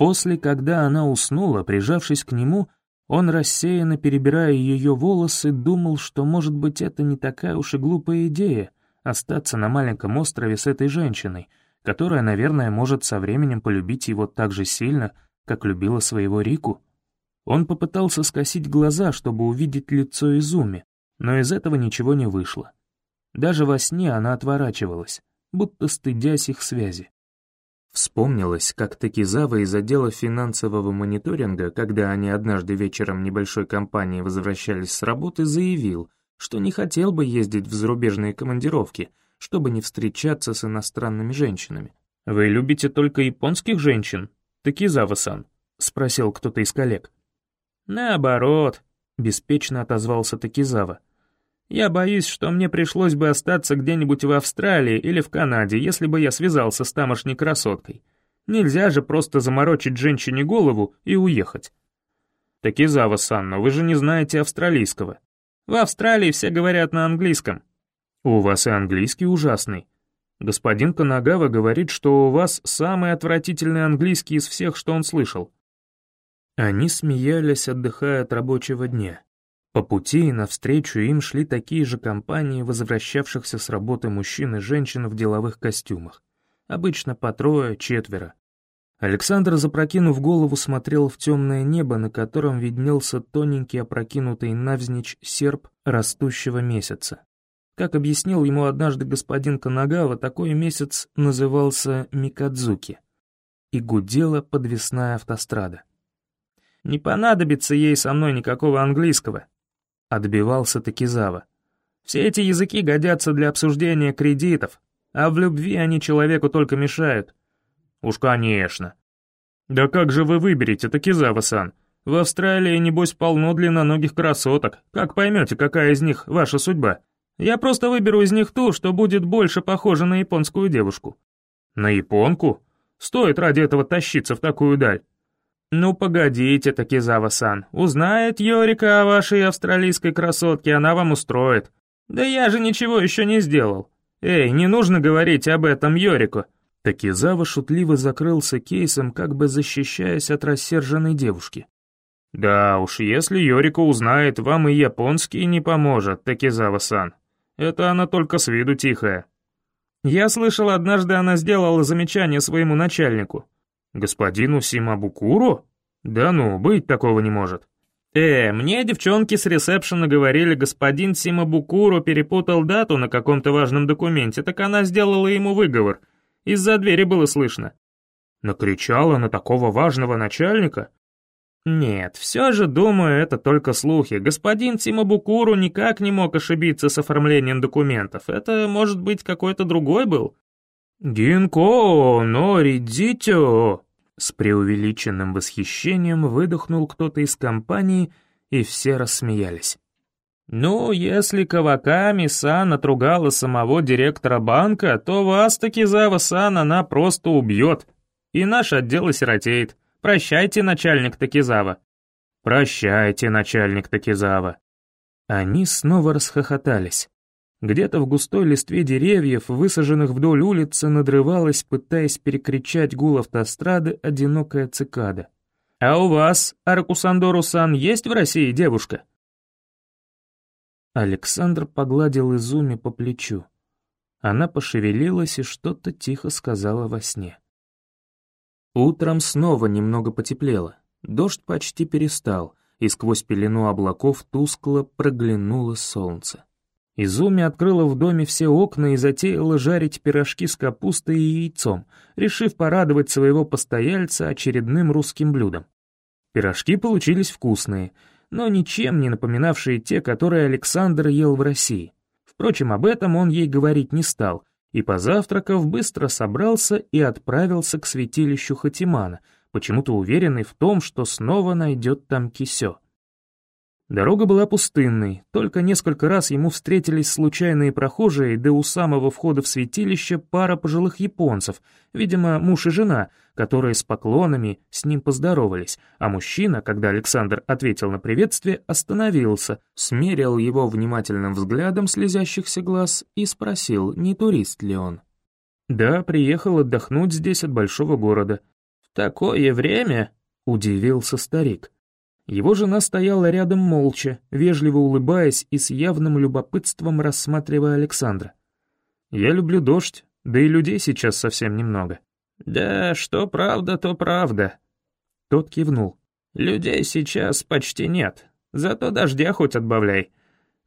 После, когда она уснула, прижавшись к нему, он, рассеянно перебирая ее волосы, думал, что, может быть, это не такая уж и глупая идея — остаться на маленьком острове с этой женщиной, которая, наверное, может со временем полюбить его так же сильно, как любила своего Рику. Он попытался скосить глаза, чтобы увидеть лицо Изуми, но из этого ничего не вышло. Даже во сне она отворачивалась, будто стыдясь их связи. Вспомнилось, как Такизава из отдела финансового мониторинга, когда они однажды вечером небольшой компании возвращались с работы, заявил, что не хотел бы ездить в зарубежные командировки, чтобы не встречаться с иностранными женщинами. «Вы любите только японских женщин, Такизава-сан?» — спросил кто-то из коллег. «Наоборот», — беспечно отозвался Такизава. Я боюсь, что мне пришлось бы остаться где-нибудь в Австралии или в Канаде, если бы я связался с тамошней красоткой. Нельзя же просто заморочить женщине голову и уехать. Такизава-сан, но вы же не знаете австралийского. В Австралии все говорят на английском. У вас и английский ужасный. Господин Канагава говорит, что у вас самый отвратительный английский из всех, что он слышал. Они смеялись, отдыхая от рабочего дня. По пути навстречу им шли такие же компании возвращавшихся с работы мужчин и женщин в деловых костюмах. Обычно по трое, четверо. Александр, запрокинув голову, смотрел в темное небо, на котором виднелся тоненький опрокинутый навзничь серп растущего месяца. Как объяснил ему однажды господин Канагава, такой месяц назывался Микадзуки. И гудела подвесная автострада. «Не понадобится ей со мной никакого английского», Отбивался Такизава. Все эти языки годятся для обсуждения кредитов, а в любви они человеку только мешают. Уж конечно. Да как же вы выберете, Такизава-сан? В Австралии, небось, полно длинноногих красоток. Как поймете, какая из них ваша судьба? Я просто выберу из них ту, что будет больше похожа на японскую девушку. На японку? Стоит ради этого тащиться в такую даль. «Ну погодите, Такизава-сан, узнает Йорика о вашей австралийской красотке, она вам устроит. Да я же ничего еще не сделал. Эй, не нужно говорить об этом Йорику». Такизава шутливо закрылся кейсом, как бы защищаясь от рассерженной девушки. «Да уж, если Йорика узнает, вам и японский не поможет, Такизава-сан. Это она только с виду тихая». Я слышал, однажды она сделала замечание своему начальнику. «Господину Симабукуру? Да ну, быть такого не может». «Э, мне девчонки с ресепшена говорили, господин Симабукуру перепутал дату на каком-то важном документе, так она сделала ему выговор. Из-за двери было слышно». «Накричала на такого важного начальника?» «Нет, все же, думаю, это только слухи. Господин Симабукуру никак не мог ошибиться с оформлением документов. Это, может быть, какой-то другой был?» «Гинко, норидзитё!» С преувеличенным восхищением выдохнул кто-то из компании, и все рассмеялись. «Ну, если Каваками-сан отругала самого директора банка, то вас, Такизава-сан, она просто убьет, и наш отдел осиротеет. Прощайте, начальник Такизава». «Прощайте, начальник Такизава». Они снова расхохотались. Где-то в густой листве деревьев, высаженных вдоль улицы, надрывалась, пытаясь перекричать гул автострады, одинокая цикада. «А у вас, Аракусандору-сан, есть в России девушка?» Александр погладил Изуми по плечу. Она пошевелилась и что-то тихо сказала во сне. Утром снова немного потеплело. Дождь почти перестал, и сквозь пелену облаков тускло проглянуло солнце. Изуми открыла в доме все окна и затеяла жарить пирожки с капустой и яйцом, решив порадовать своего постояльца очередным русским блюдом. Пирожки получились вкусные, но ничем не напоминавшие те, которые Александр ел в России. Впрочем, об этом он ей говорить не стал, и, позавтракав, быстро собрался и отправился к святилищу Хатимана, почему-то уверенный в том, что снова найдет там кисё. Дорога была пустынной, только несколько раз ему встретились случайные прохожие, да у самого входа в святилище пара пожилых японцев, видимо, муж и жена, которые с поклонами с ним поздоровались, а мужчина, когда Александр ответил на приветствие, остановился, смерил его внимательным взглядом слезящихся глаз и спросил, не турист ли он. «Да, приехал отдохнуть здесь от большого города. такое время?» — удивился старик. Его жена стояла рядом молча, вежливо улыбаясь и с явным любопытством рассматривая Александра. «Я люблю дождь, да и людей сейчас совсем немного». «Да, что правда, то правда». Тот кивнул. «Людей сейчас почти нет, зато дождя хоть отбавляй.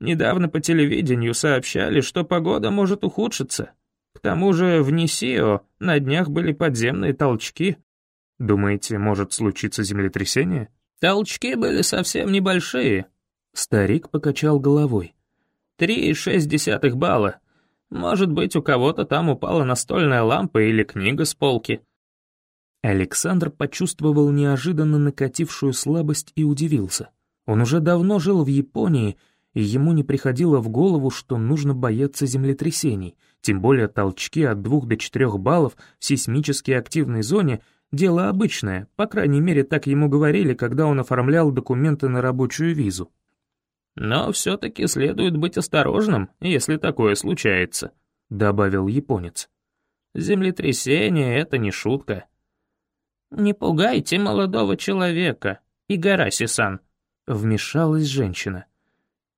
Недавно по телевидению сообщали, что погода может ухудшиться. К тому же в Нисио на днях были подземные толчки. Думаете, может случиться землетрясение?» Толчки были совсем небольшие. Старик покачал головой. Три и шесть десятых балла. Может быть, у кого-то там упала настольная лампа или книга с полки. Александр почувствовал неожиданно накатившую слабость и удивился. Он уже давно жил в Японии, и ему не приходило в голову, что нужно бояться землетрясений, тем более толчки от двух до четырех баллов в сейсмически активной зоне Дело обычное, по крайней мере, так ему говорили, когда он оформлял документы на рабочую визу. «Но все-таки следует быть осторожным, если такое случается», — добавил японец. «Землетрясение — это не шутка». «Не пугайте молодого человека, Игараси-сан», — вмешалась женщина.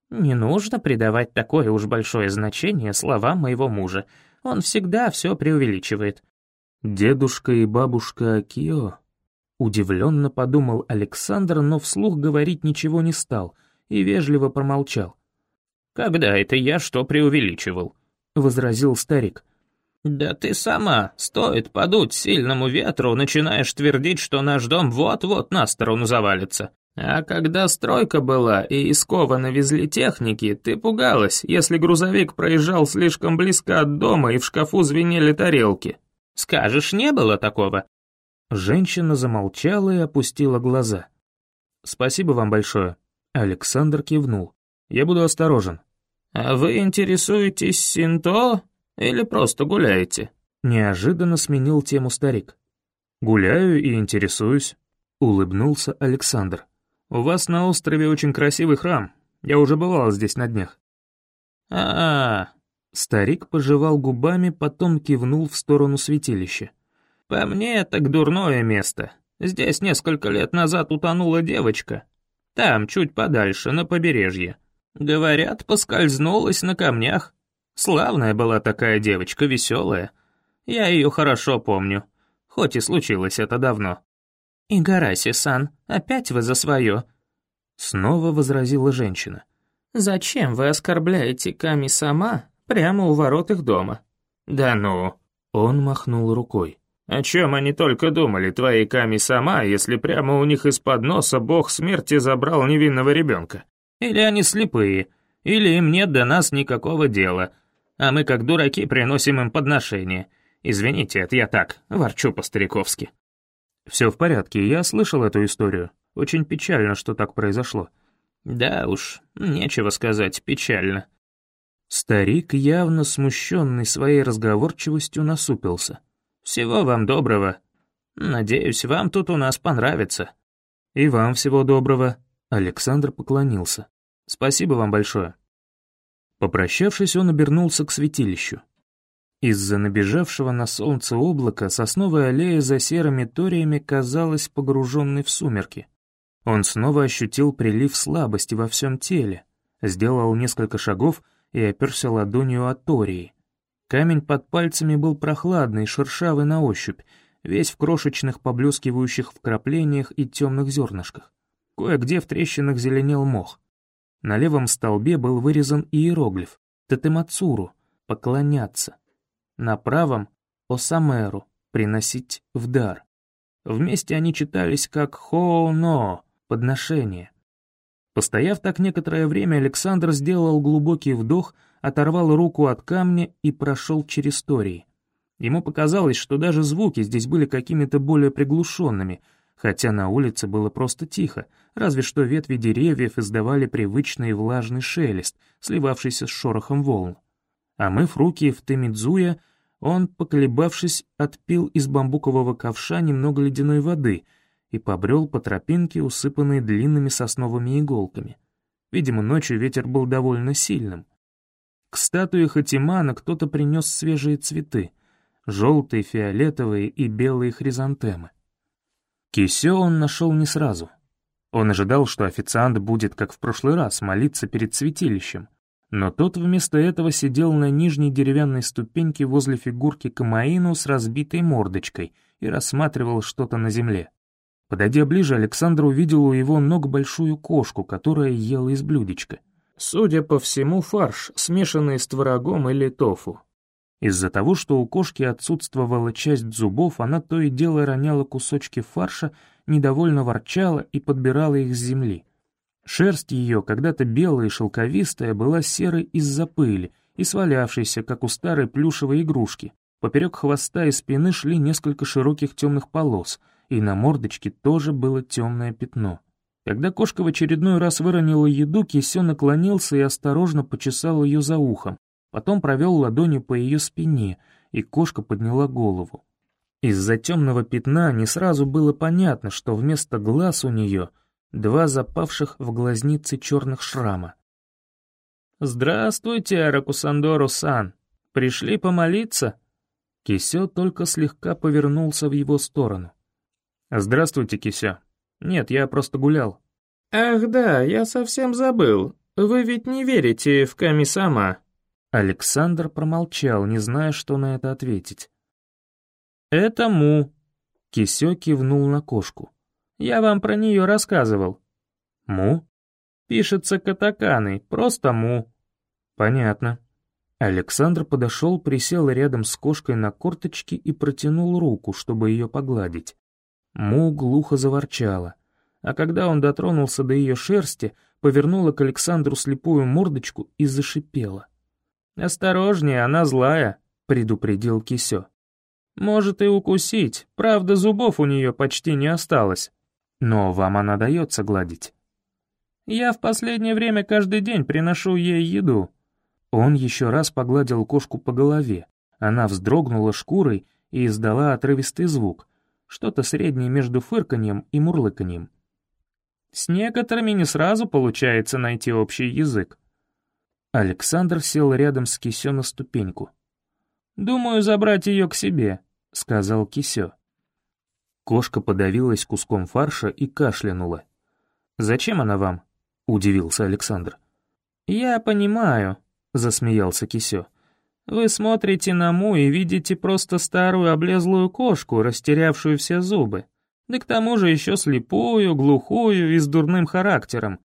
«Не нужно придавать такое уж большое значение словам моего мужа. Он всегда все преувеличивает. Дедушка и бабушка Акио? Удивленно подумал Александр, но вслух говорить ничего не стал и вежливо промолчал. «Когда это я что преувеличивал?» — возразил старик. «Да ты сама, стоит подуть сильному ветру, начинаешь твердить, что наш дом вот-вот на сторону завалится. А когда стройка была и из Кова навезли техники, ты пугалась, если грузовик проезжал слишком близко от дома и в шкафу звенели тарелки. Скажешь, не было такого?» Женщина замолчала и опустила глаза. «Спасибо вам большое». Александр кивнул. «Я буду осторожен». «А вы интересуетесь синто или просто гуляете?» Неожиданно сменил тему старик. «Гуляю и интересуюсь», — улыбнулся Александр. «У вас на острове очень красивый храм. Я уже бывал здесь на днях». «А, Старик пожевал губами, потом кивнул в сторону святилища. «По мне, так дурное место. Здесь несколько лет назад утонула девочка. Там, чуть подальше, на побережье. Говорят, поскользнулась на камнях. Славная была такая девочка, веселая. Я ее хорошо помню, хоть и случилось это давно». «Игараси-сан, опять вы за свое?» Снова возразила женщина. «Зачем вы оскорбляете Ками сама Прямо у ворот их дома». «Да ну!» Он махнул рукой. «О чем они только думали, твои Ками сама, если прямо у них из-под носа бог смерти забрал невинного ребенка? Или они слепые, или им нет до нас никакого дела, а мы как дураки приносим им подношения. Извините, это я так, ворчу по-стариковски». «Все в порядке, я слышал эту историю. Очень печально, что так произошло». «Да уж, нечего сказать, печально. Старик, явно смущенный своей разговорчивостью, насупился. «Всего вам доброго. Надеюсь, вам тут у нас понравится». «И вам всего доброго», — Александр поклонился. «Спасибо вам большое». Попрощавшись, он обернулся к святилищу. Из-за набежавшего на солнце облака сосновая аллея за серыми ториями казалась погруженной в сумерки. Он снова ощутил прилив слабости во всем теле, сделал несколько шагов — и оперся ладонью от Тории. Камень под пальцами был прохладный, шершавый на ощупь, весь в крошечных поблескивающих вкраплениях и темных зернышках. Кое-где в трещинах зеленел мох. На левом столбе был вырезан иероглиф «Тетемацуру» — «поклоняться». На правом — «Осамеру» — «приносить в дар». Вместе они читались как «Хо-но» — «подношение». Постояв так некоторое время, Александр сделал глубокий вдох, оторвал руку от камня и прошел через Тории. Ему показалось, что даже звуки здесь были какими-то более приглушенными, хотя на улице было просто тихо, разве что ветви деревьев издавали привычный влажный шелест, сливавшийся с шорохом волн. А мыв руки в Темидзуя, он, поколебавшись, отпил из бамбукового ковша немного ледяной воды — и побрел по тропинке, усыпанной длинными сосновыми иголками. Видимо, ночью ветер был довольно сильным. К статуе Хатимана кто-то принес свежие цветы — желтые, фиолетовые и белые хризантемы. Кисё он нашел не сразу. Он ожидал, что официант будет, как в прошлый раз, молиться перед святилищем, но тот вместо этого сидел на нижней деревянной ступеньке возле фигурки Камаину с разбитой мордочкой и рассматривал что-то на земле. Подойдя ближе, Александр увидел у его ног большую кошку, которая ела из блюдечка. Судя по всему, фарш, смешанный с творогом или тофу. Из-за того, что у кошки отсутствовала часть зубов, она то и дело роняла кусочки фарша, недовольно ворчала и подбирала их с земли. Шерсть ее, когда-то белая и шелковистая, была серой из-за пыли и свалявшейся, как у старой плюшевой игрушки. Поперек хвоста и спины шли несколько широких темных полос, и на мордочке тоже было темное пятно. Когда кошка в очередной раз выронила еду, Кисё наклонился и осторожно почесал ее за ухом, потом провел ладонью по ее спине, и кошка подняла голову. Из-за темного пятна не сразу было понятно, что вместо глаз у нее — два запавших в глазницы черных шрама. «Здравствуйте, Аракусандору-сан! Пришли помолиться?» Кисё только слегка повернулся в его сторону. «Здравствуйте, Кисё. Нет, я просто гулял». «Ах да, я совсем забыл. Вы ведь не верите в Ками-сама?» Александр промолчал, не зная, что на это ответить. «Это Му», — Кисё кивнул на кошку. Я вам про нее рассказывал». «Му?» «Пишется катаканой, просто Му». «Понятно». Александр подошел, присел рядом с кошкой на корточки и протянул руку, чтобы ее погладить. Му глухо заворчала, а когда он дотронулся до ее шерсти, повернула к Александру слепую мордочку и зашипела. «Осторожнее, она злая», — предупредил Кисё. «Может и укусить, правда зубов у нее почти не осталось». Но вам она дается гладить. Я в последнее время каждый день приношу ей еду. Он еще раз погладил кошку по голове. Она вздрогнула шкурой и издала отрывистый звук, что-то среднее между фырканьем и мурлыканьем. С некоторыми не сразу получается найти общий язык. Александр сел рядом с Кисё на ступеньку. «Думаю, забрать ее к себе», — сказал Кисё. Кошка подавилась куском фарша и кашлянула. «Зачем она вам?» — удивился Александр. «Я понимаю», — засмеялся Кисё. «Вы смотрите на Му и видите просто старую облезлую кошку, растерявшую все зубы. Да к тому же еще слепую, глухую и с дурным характером.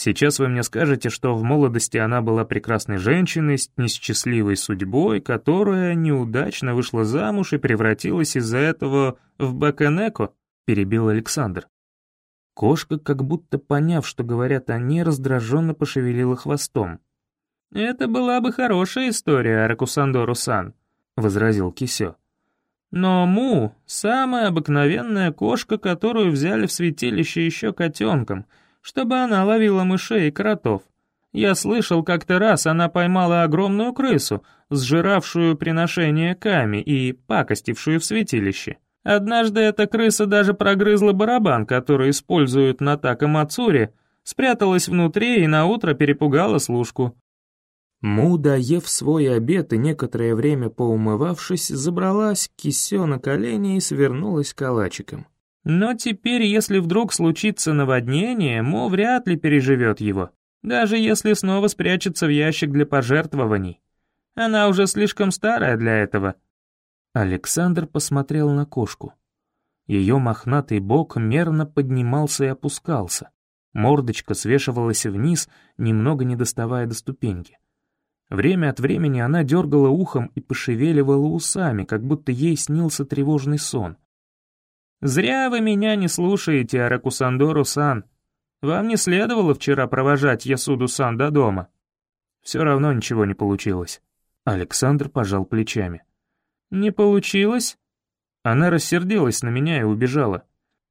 Сейчас вы мне скажете, что в молодости она была прекрасной женщиной с несчастливой судьбой, которая неудачно вышла замуж и превратилась из-за этого в Баканеко?» — перебил Александр. Кошка, как будто поняв, что говорят они, раздраженно пошевелила хвостом. «Это была бы хорошая история, Аракусандору-сан», — возразил Кисё. «Но Му — самая обыкновенная кошка, которую взяли в святилище еще котенком — чтобы она ловила мышей и кротов. Я слышал, как-то раз она поймала огромную крысу, сжиравшую приношение Ками и пакостившую в святилище. Однажды эта крыса даже прогрызла барабан, который используют на Такамацуре, спряталась внутри и наутро перепугала служку. Му, доев свой обед и некоторое время поумывавшись, забралась кисё на колени и свернулась калачиком. Но теперь, если вдруг случится наводнение, Мо вряд ли переживет его, даже если снова спрячется в ящик для пожертвований. Она уже слишком старая для этого. Александр посмотрел на кошку. Ее мохнатый бок мерно поднимался и опускался. Мордочка свешивалась вниз, немного не доставая до ступеньки. Время от времени она дергала ухом и пошевеливала усами, как будто ей снился тревожный сон. «Зря вы меня не слушаете, Аракусандору-сан. Вам не следовало вчера провожать Ясуду-сан до дома». Все равно ничего не получилось. Александр пожал плечами. «Не получилось?» Она рассердилась на меня и убежала.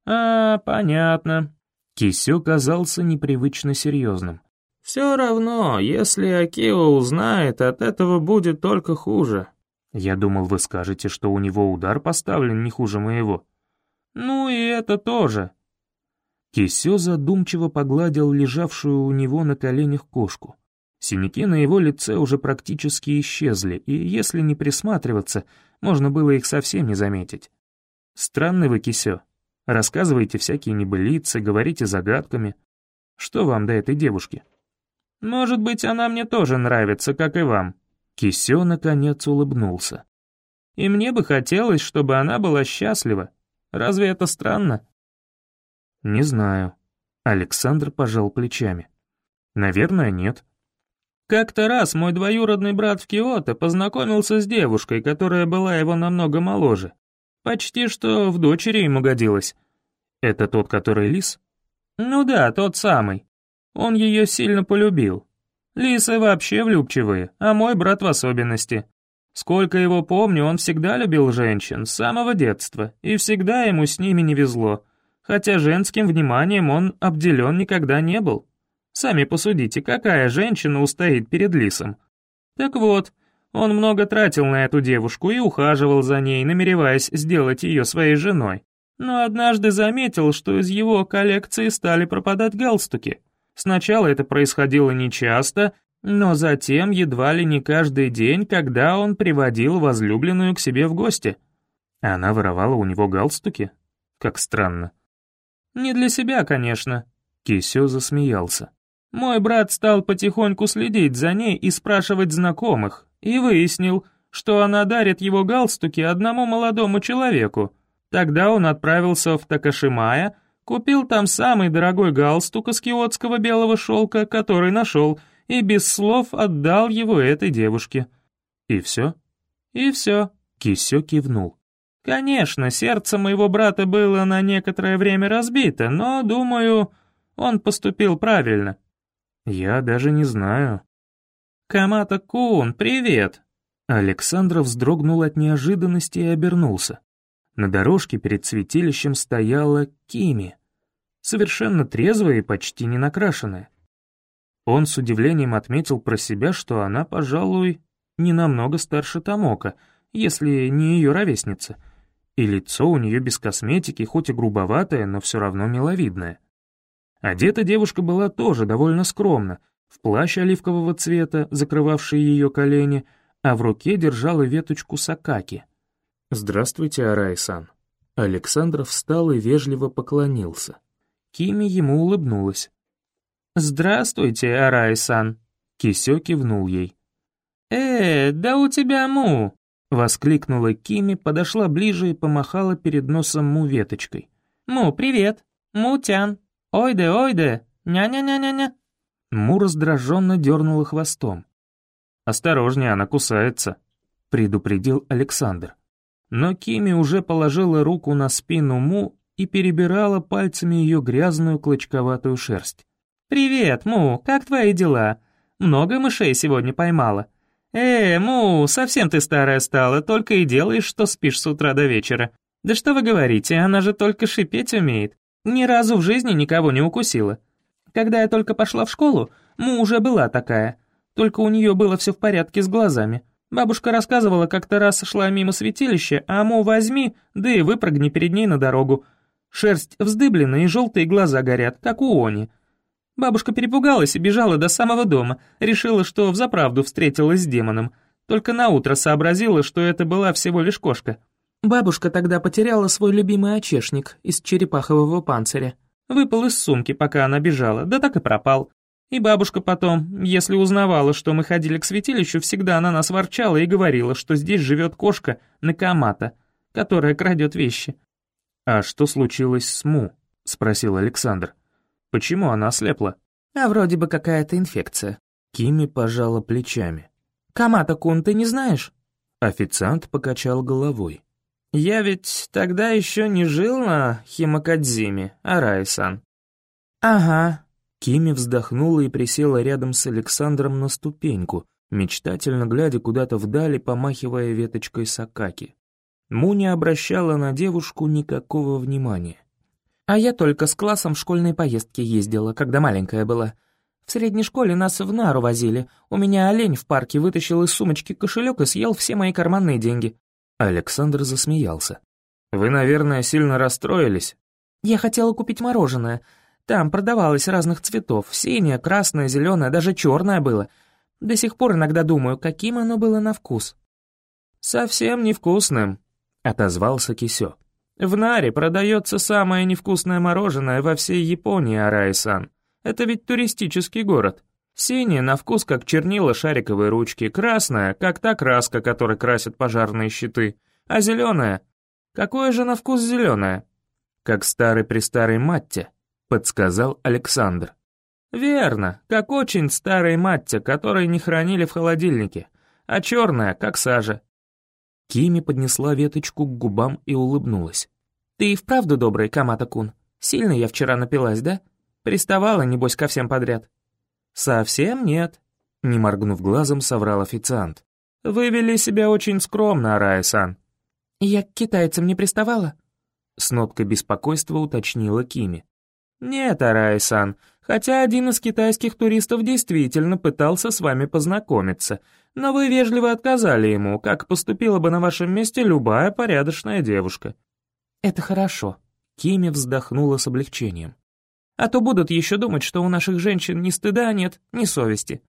«А, понятно». Кисё казался непривычно серьезным. «Все равно, если Акио узнает, от этого будет только хуже». «Я думал, вы скажете, что у него удар поставлен не хуже моего». «Ну и это тоже». Кисё задумчиво погладил лежавшую у него на коленях кошку. Синяки на его лице уже практически исчезли, и если не присматриваться, можно было их совсем не заметить. «Странный вы, Кисё». Рассказываете всякие небылицы, говорите загадками. Что вам до этой девушки? Может быть, она мне тоже нравится, как и вам. Кисё наконец улыбнулся. И мне бы хотелось, чтобы она была счастлива. Разве это странно? Не знаю. Александр пожал плечами. Наверное, нет. Как-то раз мой двоюродный брат в Киото познакомился с девушкой, которая была его намного моложе. Почти что в дочери ему годилось. Это тот, который лис? Ну да, тот самый. Он ее сильно полюбил. Лисы вообще влюбчивые, а мой брат в особенности. Сколько его помню, он всегда любил женщин, с самого детства, и всегда ему с ними не везло, хотя женским вниманием он обделен никогда не был. Сами посудите, какая женщина устоит перед лисом? Так вот, он много тратил на эту девушку и ухаживал за ней, намереваясь сделать ее своей женой. Но однажды заметил, что из его коллекции стали пропадать галстуки. Сначала это происходило нечасто, но затем едва ли не каждый день, когда он приводил возлюбленную к себе в гости. Она воровала у него галстуки? Как странно. Не для себя, конечно. Кисё засмеялся. Мой брат стал потихоньку следить за ней и спрашивать знакомых, и выяснил, что она дарит его галстуки одному молодому человеку. Тогда он отправился в Такашимая, купил там самый дорогой галстук из киотского белого шелка, который нашел, и без слов отдал его этой девушке. И все? И все. Кисё кивнул. Конечно, сердце моего брата было на некоторое время разбито, но, думаю, он поступил правильно. «Я даже не знаю». «Камата-кун, привет!» Александр вздрогнул от неожиданности и обернулся. На дорожке перед святилищем стояла Кими, совершенно трезвая и почти не накрашенная. Он с удивлением отметил про себя, что она, пожалуй, не намного старше Тамока, если не ее ровесница, и лицо у нее без косметики, хоть и грубоватое, но все равно миловидное. Одета девушка была тоже довольно скромно, в плащ оливкового цвета, закрывавший ее колени, а в руке держала веточку сакаки. «Здравствуйте, Арай-сан». Александр встал и вежливо поклонился. Кими ему улыбнулась. «Здравствуйте, Арай-сан», — Кисё кивнул ей. «Э, да у тебя му!» — воскликнула Кими, подошла ближе и помахала перед носом му веточкой. «Му, привет! Му-тян!» «Ойде, ойде! Ня-ня-ня-ня-ня!» Му раздраженно дернула хвостом. «Осторожнее, она кусается», — предупредил Александр. Но Кими уже положила руку на спину Му и перебирала пальцами ее грязную клочковатую шерсть. «Привет, Му, как твои дела? Много мышей сегодня поймала?» «Э, Му, совсем ты старая стала, только и делаешь, что спишь с утра до вечера. Да что вы говорите, она же только шипеть умеет. Ни разу в жизни никого не укусила. Когда я только пошла в школу, Му уже была такая. Только у нее было все в порядке с глазами. Бабушка рассказывала, как-то раз шла мимо святилища, а Му возьми, да и выпрыгни перед ней на дорогу. Шерсть вздыблена и желтые глаза горят, как у Они. Бабушка перепугалась и бежала до самого дома, решила, что взаправду встретилась с демоном. Только наутро сообразила, что это была всего лишь кошка. Бабушка тогда потеряла свой любимый очешник из черепахового панциря. Выпал из сумки, пока она бежала, да так и пропал. И бабушка потом, если узнавала, что мы ходили к святилищу, всегда на нас ворчала и говорила, что здесь живет кошка Накамата, которая крадет вещи. «А что случилось с Му?» — спросил Александр. «Почему она ослепла?» «А вроде бы какая-то инфекция». Кими пожала плечами. «Камата-кун, ты не знаешь?» Официант покачал головой. Я ведь тогда еще не жил на Химакадзиме, Арай-сан». «Ага». Кими вздохнула и присела рядом с Александром на ступеньку, мечтательно глядя куда-то вдали, помахивая веточкой сакаки. Му не обращала на девушку никакого внимания. «А я только с классом в школьные поездки ездила, когда маленькая была. В средней школе нас в нару возили. У меня олень в парке вытащил из сумочки кошелек и съел все мои карманные деньги. Александр засмеялся. «Вы, наверное, сильно расстроились?» «Я хотела купить мороженое. Там продавалось разных цветов. Синее, красное, зеленое, даже черное было. До сих пор иногда думаю, каким оно было на вкус». «Совсем невкусным», — отозвался Кисё. В Наре продается самое невкусное мороженое во всей Японии, Арай-сан. Это ведь туристический город. Синее на вкус, как чернила шариковой ручки, красное, как та краска, которой красят пожарные щиты, а зеленое... Какое же на вкус зеленое? Как старый-престарый матте, подсказал Александр. Верно, как очень старый матте, который не хранили в холодильнике, а черное, как сажа. Кими поднесла веточку к губам и улыбнулась. «Ты и вправду добрый, Камата-кун. Сильно я вчера напилась, да? Приставала, небось, ко всем подряд». «Совсем нет», — не моргнув глазом, соврал официант. «Вы вели себя очень скромно, Арая-сан». «Я к китайцам не приставала?» С ноткой беспокойства уточнила Кими. «Нет, Арай-сан, хотя один из китайских туристов действительно пытался с вами познакомиться, но вы вежливо отказали ему, как поступила бы на вашем месте любая порядочная девушка». «Это хорошо», — Кими вздохнула с облегчением. А то будут еще думать, что у наших женщин ни стыда нет, ни совести.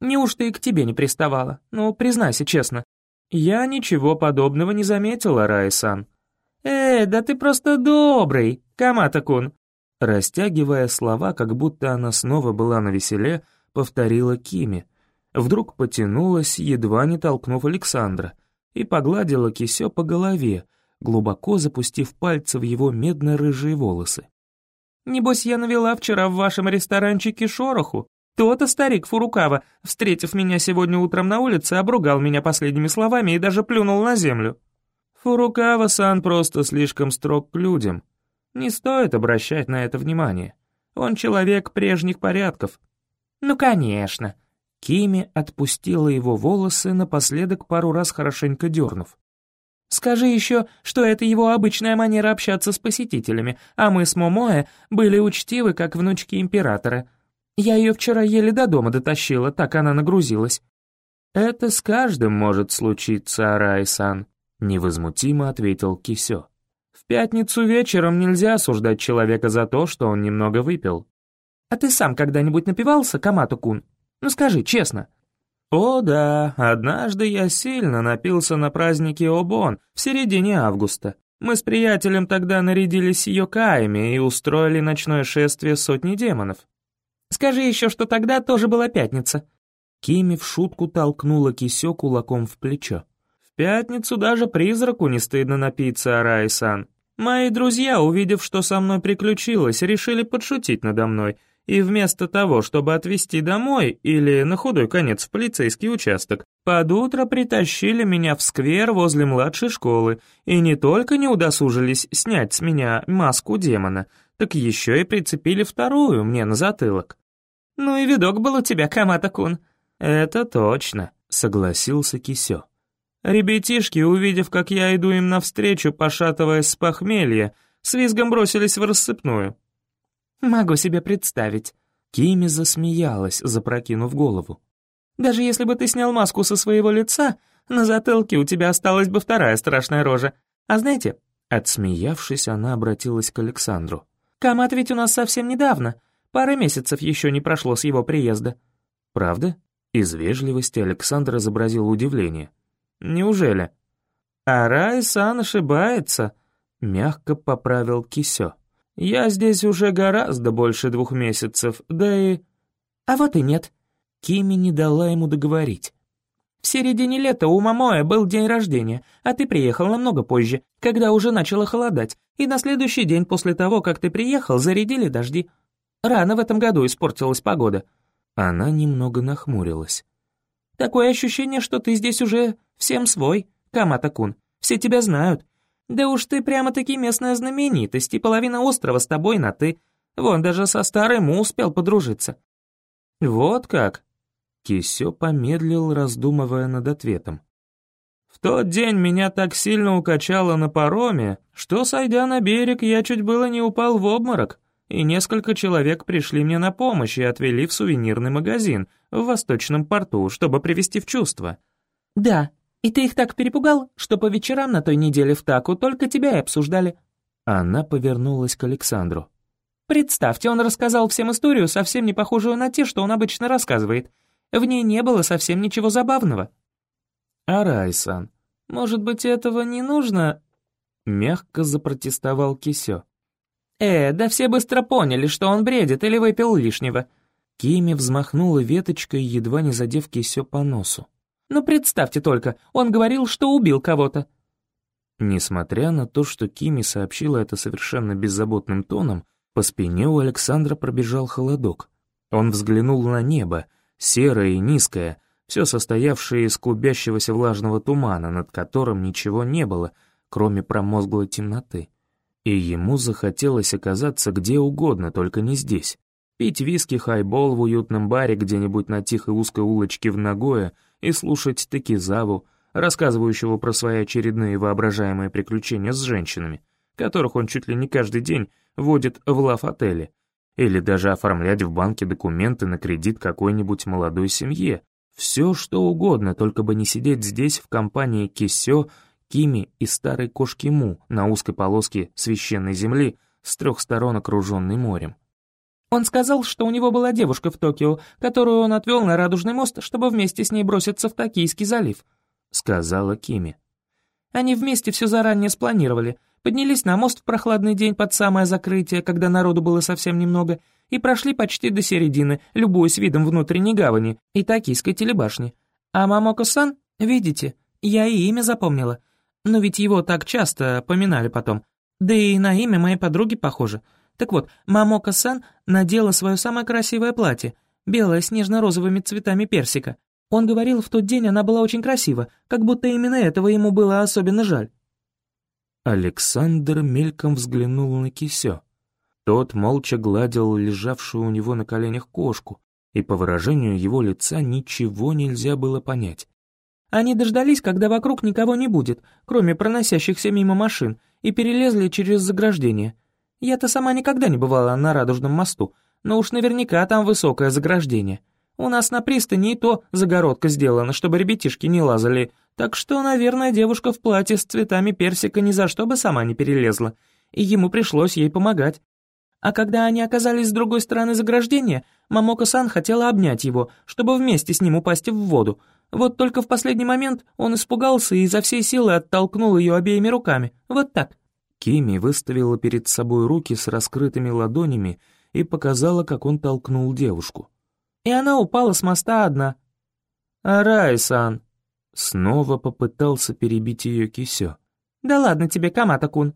Неужто и к тебе не приставала? Ну, признайся честно». «Я ничего подобного не заметила, Райсан». «Э, да ты просто добрый, Камата-кун!» Растягивая слова, как будто она снова была на веселе, повторила Кими. Вдруг потянулась, едва не толкнув Александра, и погладила кисё по голове, глубоко запустив пальцы в его медно-рыжие волосы. Небось, я навела вчера в вашем ресторанчике шороху. То-то старик Фурукава, встретив меня сегодня утром на улице, обругал меня последними словами и даже плюнул на землю. Фурукава-сан просто слишком строг к людям. Не стоит обращать на это внимание. Он человек прежних порядков. Ну, конечно. Кими отпустила его волосы, напоследок пару раз хорошенько дернув. Скажи еще, что это его обычная манера общаться с посетителями, а мы с Момоэ были учтивы, как внучки императора. Я ее вчера еле до дома дотащила, так она нагрузилась». «Это с каждым может случиться, Арай-сан», — невозмутимо ответил Кисё. «В пятницу вечером нельзя осуждать человека за то, что он немного выпил». «А ты сам когда-нибудь напивался, Камату-кун? Ну скажи, честно». О да, однажды я сильно напился на празднике Обон в середине августа. Мы с приятелем тогда нарядились йокаями и устроили ночное шествие сотни демонов. Скажи еще, что тогда тоже была пятница. Кими в шутку толкнула кисё кулаком в плечо. Пятницу даже призраку не стыдно напиться, Арай-сан. Мои друзья, увидев, что со мной приключилось, решили подшутить надо мной — и вместо того, чтобы отвезти домой или на худой конец в полицейский участок, под утро притащили меня в сквер возле младшей школы и не только не удосужились снять с меня маску демона, так еще и прицепили вторую мне на затылок. «Ну и видок был у тебя, Камата-кун». «Это точно», — согласился Кисё. Ребятишки, увидев, как я иду им навстречу, пошатываясь с похмелья, с визгом бросились в рассыпную. «Могу себе представить». Кими засмеялась, запрокинув голову. «Даже если бы ты снял маску со своего лица, на затылке у тебя осталась бы вторая страшная рожа. А знаете...» Отсмеявшись, она обратилась к Александру. «Камат ведь у нас совсем недавно. Пара месяцев еще не прошло с его приезда». «Правда?» Из вежливости Александр изобразил удивление. «Неужели?» «Арай-сан ошибается», — мягко поправил Кисё. Я здесь уже гораздо больше двух месяцев, да и...» «А вот и нет». Кими не дала ему договорить. «В середине лета у Мамоя был день рождения, а ты приехал намного позже, когда уже начало холодать, и на следующий день после того, как ты приехал, зарядили дожди. Рано в этом году испортилась погода». Она немного нахмурилась. «Такое ощущение, что ты здесь уже всем свой, Камата-кун. Все тебя знают, да уж ты прямо-таки местная знаменитость, и половина острова с тобой на «ты». Вон даже со старой Му успел подружиться». «Вот как?» Кисё помедлил, раздумывая над ответом. «В тот день меня так сильно укачало на пароме, что, сойдя на берег, я чуть было не упал в обморок, и несколько человек пришли мне на помощь и отвели в сувенирный магазин в Восточном порту, чтобы привести в чувство». «Да, и ты их так перепугал, что по вечерам на той неделе в Таку только тебя и обсуждали». Она повернулась к Александру. «Представьте, он рассказал всем историю, совсем не похожую на те, что он обычно рассказывает. В ней не было совсем ничего забавного». «Арайсан, может быть, этого не нужно?» Мягко запротестовал Кисё. «Э, да все быстро поняли, что он бредит или выпил лишнего». Кими взмахнула веточкой, едва не задев Кисё по носу. «Ну представьте только, он говорил, что убил кого-то». Несмотря на то, что Кими сообщила это совершенно беззаботным тоном, по спине у Александра пробежал холодок. Он взглянул на небо, серое и низкое, все состоявшее из клубящегося влажного тумана, над которым ничего не было, кроме промозглой темноты. И ему захотелось оказаться где угодно, только не здесь. Пить виски хайбол в уютном баре где-нибудь на тихой узкой улочке в Нагое и слушать Текизаву, рассказывающего про свои очередные воображаемые приключения с женщинами, которых он чуть ли не каждый день водит в лав-отеле, или даже оформлять в банке документы на кредит какой-нибудь молодой семье. Все что угодно, только бы не сидеть здесь в компании Кисё, Кими и старой кошки Му на узкой полоске священной земли с трех сторон окруженной морем. Он сказал, что у него была девушка в Токио, которую он отвел на Радужный мост, чтобы вместе с ней броситься в Токийский залив, — сказала Кими. Они вместе все заранее спланировали, поднялись на мост в прохладный день под самое закрытие, когда народу было совсем немного, и прошли почти до середины, любуясь видом внутренней гавани и токийской телебашни. А Мамоко-сан, видите, я и имя запомнила. Но ведь его так часто поминали потом. Да и на имя моей подруги похоже. Так вот, Мамоко-сан надела свое самое красивое платье, белое с нежно-розовыми цветами персика. Он говорил, в тот день она была очень красива, как будто именно этого ему было особенно жаль. Александр мельком взглянул на Кисё. Тот молча гладил лежавшую у него на коленях кошку, и по выражению его лица ничего нельзя было понять. Они дождались, когда вокруг никого не будет, кроме проносящихся мимо машин, и перелезли через заграждение. Я-то сама никогда не бывала на Радужном мосту, но уж наверняка там высокое заграждение. У нас на пристани и то загородка сделана, чтобы ребятишки не лазали так что, наверное, девушка в платье с цветами персика ни за что бы сама не перелезла, и ему пришлось ей помогать. А когда они оказались с другой стороны заграждения, Мамоко-сан хотела обнять его, чтобы вместе с ним упасть в воду. Вот только в последний момент он испугался и изо всей силы оттолкнул ее обеими руками. Вот так. Кими выставила перед собой руки с раскрытыми ладонями и показала, как он толкнул девушку. И она упала с моста одна. «Арай-сан», Снова попытался перебить ее Кисё. «Да ладно тебе, Камата-кун!»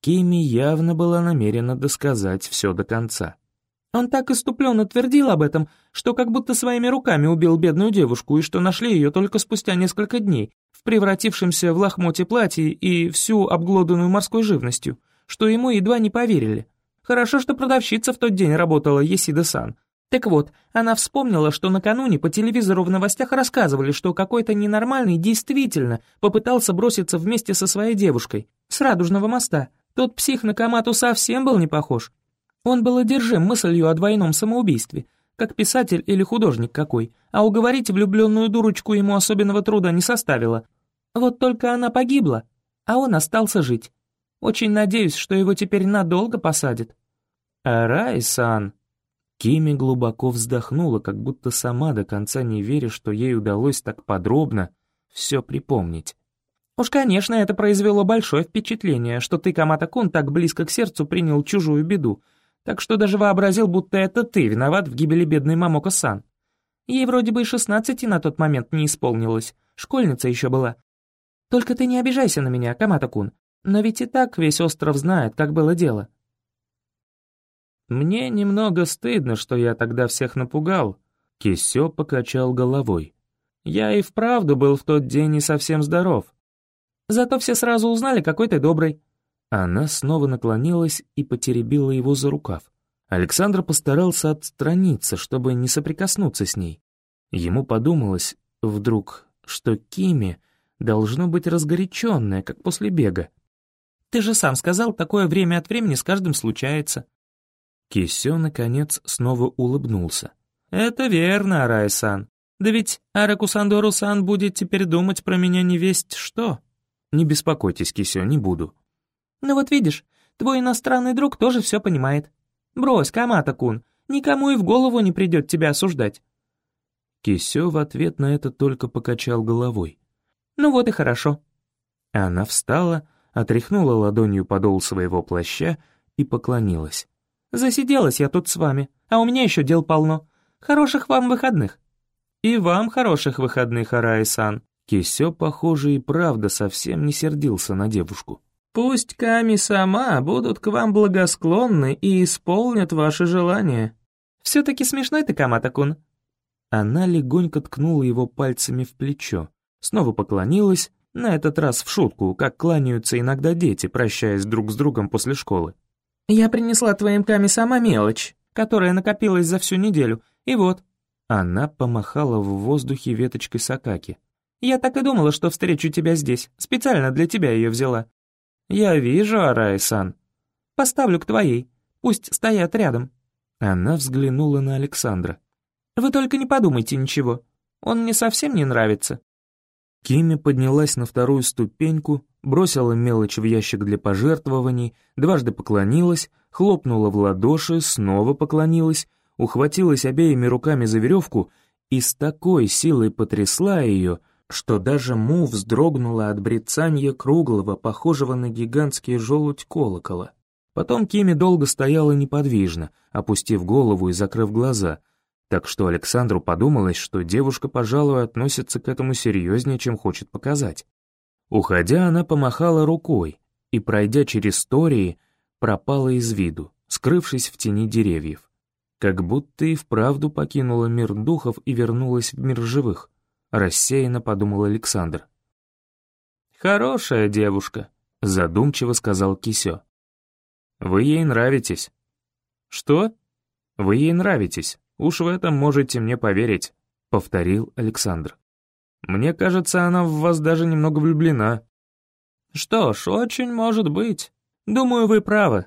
Кими явно была намерена досказать все до конца. Он так иступленно твердил об этом, что как будто своими руками убил бедную девушку и что нашли ее только спустя несколько дней, в превратившемся в лохмоте платье и всю обглоданную морской живностью, что ему едва не поверили. Хорошо, что продавщица в тот день работала Есида-сан, так вот, она вспомнила, что накануне по телевизору в новостях рассказывали, что какой-то ненормальный действительно попытался броситься вместе со своей девушкой с Радужного моста. Тот псих на Камату совсем был не похож. Он был одержим мыслью о двойном самоубийстве, как писатель или художник какой, а уговорить влюбленную дурочку ему особенного труда не составило. Вот только она погибла, а он остался жить. Очень надеюсь, что его теперь надолго посадят. «Арай-сан», Кими глубоко вздохнула, как будто сама до конца не веря, что ей удалось так подробно все припомнить. «Уж, конечно, это произвело большое впечатление, что ты, Камата-кун, так близко к сердцу принял чужую беду, так что даже вообразил, будто это ты виноват в гибели бедной Мамоко-сан. Ей вроде бы и шестнадцати на тот момент не исполнилось, школьница еще была. Только ты не обижайся на меня, Камата-кун, но ведь и так весь остров знает, как было дело». «Мне немного стыдно, что я тогда всех напугал», — Кисё покачал головой. «Я и вправду был в тот день не совсем здоров». «Зато все сразу узнали, какой ты добрый». Она снова наклонилась и потеребила его за рукав. Александр постарался отстраниться, чтобы не соприкоснуться с ней. Ему подумалось вдруг, что Кими должно быть разгоряченная, как после бега. «Ты же сам сказал, такое время от времени с каждым случается». Кисё, наконец, снова улыбнулся. «Это верно, Арай-сан. Да ведь Аракусандору-сан будет теперь думать про меня не весть что». «Не беспокойтесь, Кисё, не буду». «Ну вот видишь, твой иностранный друг тоже все понимает. Брось, Камата-кун, никому и в голову не придет тебя осуждать». Кисё в ответ на это только покачал головой. «Ну вот и хорошо». Она встала, отряхнула ладонью подол своего плаща и поклонилась. «Засиделась я тут с вами, а у меня еще дел полно. Хороших вам выходных!» «И вам хороших выходных, Араи-сан!» Кисё, похоже, и правда совсем не сердился на девушку. «Пусть Ками сама будут к вам благосклонны и исполнят ваши желания. Все-таки смешной ты, Камата-кун!» Она легонько ткнула его пальцами в плечо, снова поклонилась, на этот раз в шутку, как кланяются иногда дети, прощаясь друг с другом после школы. «Я принесла твоим Ками сама мелочь, которая накопилась за всю неделю, и вот». Она помахала в воздухе веточкой сакаки. «Я так и думала, что встречу тебя здесь, специально для тебя ее взяла». «Я вижу, Арай-сан. Поставлю к твоей, пусть стоят рядом». Она взглянула на Александра. «Вы только не подумайте ничего, он мне совсем не нравится». Кими поднялась на вторую ступеньку, бросила мелочь в ящик для пожертвований, дважды поклонилась, хлопнула в ладоши, снова поклонилась, ухватилась обеими руками за веревку и с такой силой потрясла ее, что даже Му вздрогнула от брецанья круглого, похожего на гигантский желудь колокола. Потом Кими долго стояла неподвижно, опустив голову и закрыв глаза, так что Александру подумалось, что девушка, пожалуй, относится к этому серьезнее, чем хочет показать. Уходя, она помахала рукой и, пройдя через Тории, пропала из виду, скрывшись в тени деревьев. Как будто и вправду покинула мир духов и вернулась в мир живых, рассеянно подумал Александр. «Хорошая девушка», — задумчиво сказал Кисё. «Вы ей нравитесь». «Что?» «Вы ей нравитесь». «Уж в этом можете мне поверить», — повторил Александр. «Мне кажется, она в вас даже немного влюблена». «Что ж, очень может быть. Думаю, вы правы.